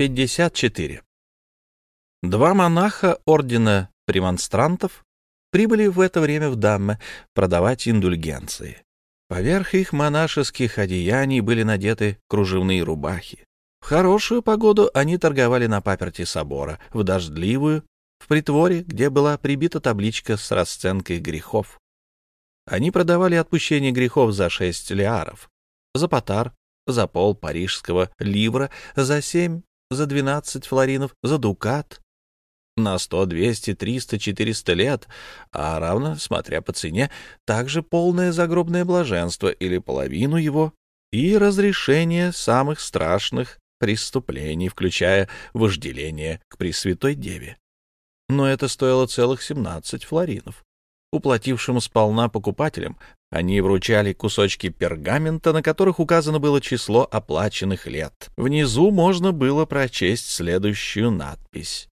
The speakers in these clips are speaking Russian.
54. Два монаха ордена премонстрантов прибыли в это время в Дамме продавать индульгенции. Поверх их монашеских одеяний были надеты кружевные рубахи. В хорошую погоду они торговали на паперти собора, в дождливую — в притворе, где была прибита табличка с расценкой грехов. Они продавали отпущение грехов за шесть лиаров, за потар, за пол парижского ливра, за семь, за двенадцать флоринов, за дукат, на сто, двести, триста, четыреста лет, а равно, смотря по цене, также полное загробное блаженство или половину его и разрешение самых страшных преступлений, включая вожделение к Пресвятой Деве. Но это стоило целых семнадцать флоринов. Уплатившим сполна покупателям они вручали кусочки пергамента, на которых указано было число оплаченных лет. Внизу можно было прочесть следующую надпись.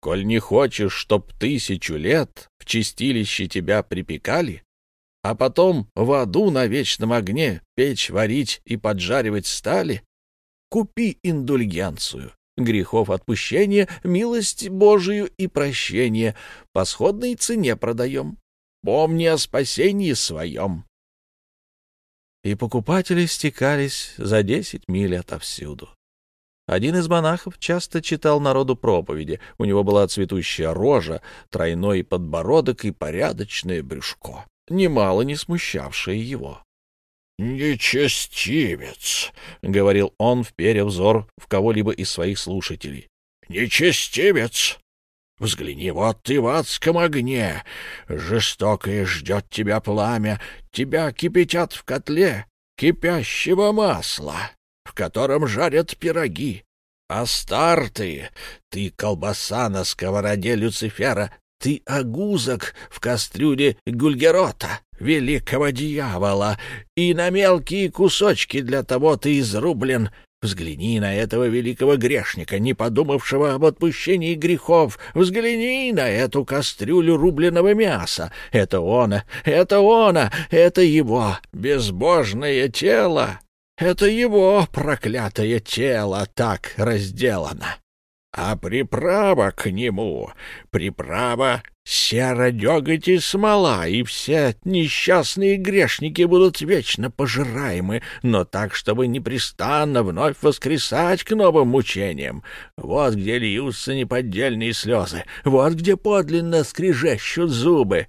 «Коль не хочешь, чтоб тысячу лет в чистилище тебя припекали, а потом в аду на вечном огне печь варить и поджаривать стали, купи индульгенцию, грехов отпущения, милость Божию и прощение, по сходной цене продаем. Помни о спасении своем. И покупатели стекались за десять миль отовсюду. Один из монахов часто читал народу проповеди. У него была цветущая рожа, тройной подбородок и порядочное брюшко, немало не смущавшее его. «Нечестивец», — говорил он, вперев взор в кого-либо из своих слушателей. «Нечестивец! Взгляни, вот ты в адском огне. Жестокое ждет тебя пламя. Тебя кипятят в котле кипящего масла, в котором жарят пироги. А стар ты, ты колбаса на сковороде Люцифера, ты огузок в кастрюле Гульгерота, великого дьявола, и на мелкие кусочки для того ты изрублен, Взгляни на этого великого грешника, не подумавшего об отпущении грехов. Взгляни на эту кастрюлю рубленого мяса. Это он, это он, это его безбожное тело. Это его проклятое тело так разделано. А приправа к нему, приправа Сера, деготь и смола, и все несчастные грешники будут вечно пожираемы, но так, чтобы непрестанно вновь воскресать к новым мучениям. Вот где льются неподдельные слезы, вот где подлинно скрежещут зубы.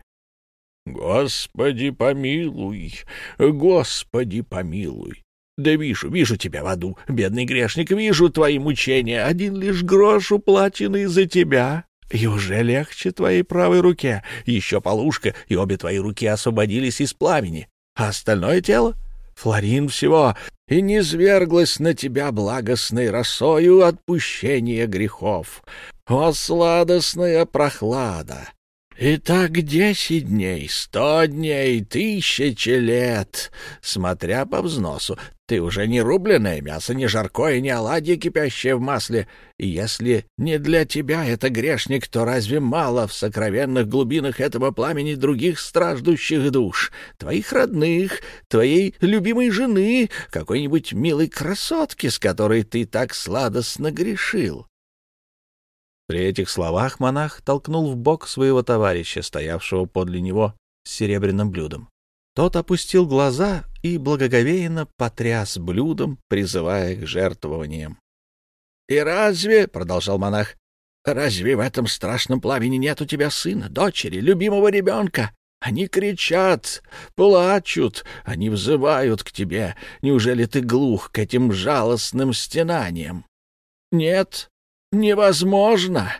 Господи, помилуй, Господи, помилуй. Да вижу, вижу тебя в аду, бедный грешник, вижу твои мучения, один лишь грош уплаченный за тебя. И уже легче твоей правой руке. Еще полушка, и обе твои руки освободились из пламени. А остальное тело? Флорин всего. И не зверглась на тебя благостной росою отпущения грехов. О, сладостная прохлада! И так десять дней, сто дней, тысячи лет, смотря по взносу, ты уже не рубленое мясо, не жаркое, не оладье, кипящее в масле. И если не для тебя это грешник, то разве мало в сокровенных глубинах этого пламени других страждущих душ, твоих родных, твоей любимой жены, какой-нибудь милой красотки, с которой ты так сладостно грешил? При этих словах монах толкнул в бок своего товарища, стоявшего подле него с серебряным блюдом. Тот опустил глаза и благоговейно потряс блюдом, призывая к жертвованиям. — И разве, — продолжал монах, — разве в этом страшном пламени нет у тебя сына, дочери, любимого ребенка? Они кричат, плачут, они взывают к тебе. Неужели ты глух к этим жалостным стенаниям? Нет, невозможно.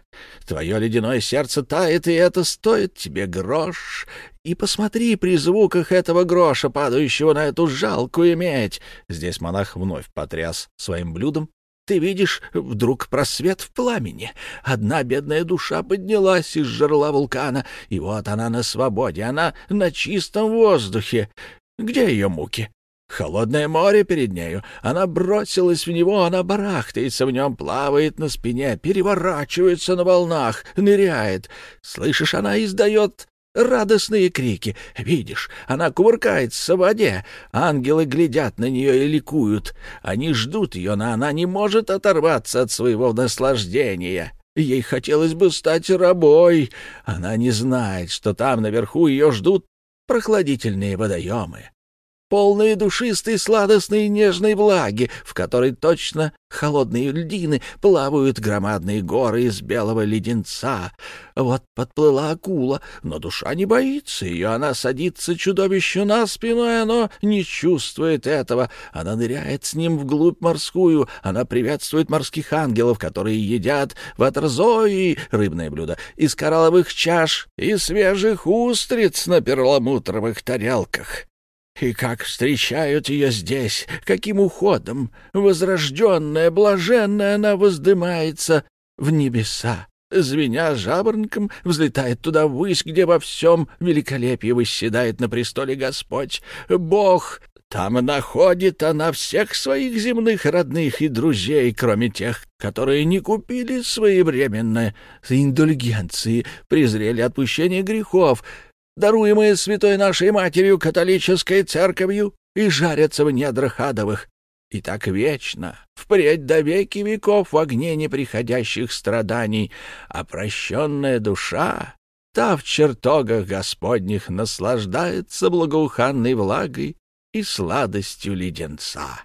Твое ледяное сердце тает, и это стоит тебе грош. И посмотри при звуках этого гроша, падающего на эту жалкую медь. Здесь монах вновь потряс своим блюдом. Ты видишь вдруг просвет в пламени. Одна бедная душа поднялась из жерла вулкана, и вот она на свободе, она на чистом воздухе. Где ее муки? Холодное море перед нею. Она бросилась в него, она барахтается в нем, плавает на спине, переворачивается на волнах, ныряет. Слышишь, она издает радостные крики. Видишь, она кувыркается в воде. Ангелы глядят на нее и ликуют. Они ждут ее, но она не может оторваться от своего наслаждения. Ей хотелось бы стать рабой. Она не знает, что там наверху ее ждут прохладительные водоемы полные душистой, сладостной и нежной влаги, в которой точно холодные льдины плавают громадные горы из белого леденца. Вот подплыла акула, но душа не боится ее, она садится чудовищу на спину, и оно не чувствует этого. Она ныряет с ним вглубь морскую, она приветствует морских ангелов, которые едят ватрзои, рыбное блюдо, из коралловых чаш и свежих устриц на перламутровых тарелках. И как встречают ее здесь, каким уходом! Возрожденная, блаженная она воздымается в небеса. Звеня жаворонком, взлетает туда ввысь, где во всем великолепии восседает на престоле Господь. Бог там находит она всех своих земных родных и друзей, кроме тех, которые не купили своевременно индульгенции, презрели отпущение грехов, даруемые святой нашей матерью католической церковью, и жарятся в недрах адовых. И так вечно, впредь до веки веков в огне неприходящих страданий, а прощенная душа, та в чертогах Господних наслаждается благоуханной влагой и сладостью леденца.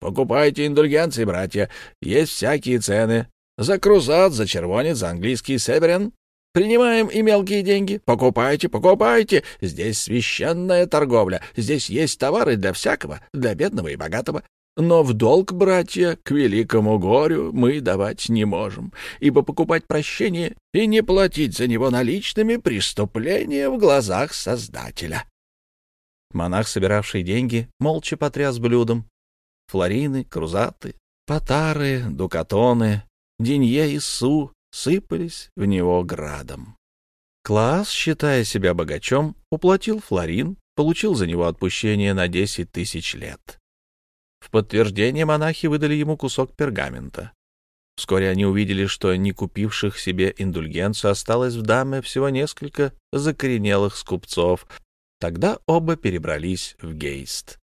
Покупайте индульгенции, братья, есть всякие цены. За крузат, за червонец, за английский северен, Принимаем и мелкие деньги. Покупайте, покупайте. Здесь священная торговля. Здесь есть товары для всякого, для бедного и богатого. Но в долг, братья, к великому горю мы давать не можем, ибо покупать прощение и не платить за него наличными — преступление в глазах Создателя. Монах, собиравший деньги, молча потряс блюдом. Флорины, крузаты, потары, дукатоны, денье и су сыпались в него градом. Класс, считая себя богачом, уплатил флорин, получил за него отпущение на десять тысяч лет. В подтверждение монахи выдали ему кусок пергамента. Вскоре они увидели, что не купивших себе индульгенцию осталось в даме всего несколько закоренелых скупцов. Тогда оба перебрались в Гейст.